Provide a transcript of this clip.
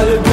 gotta be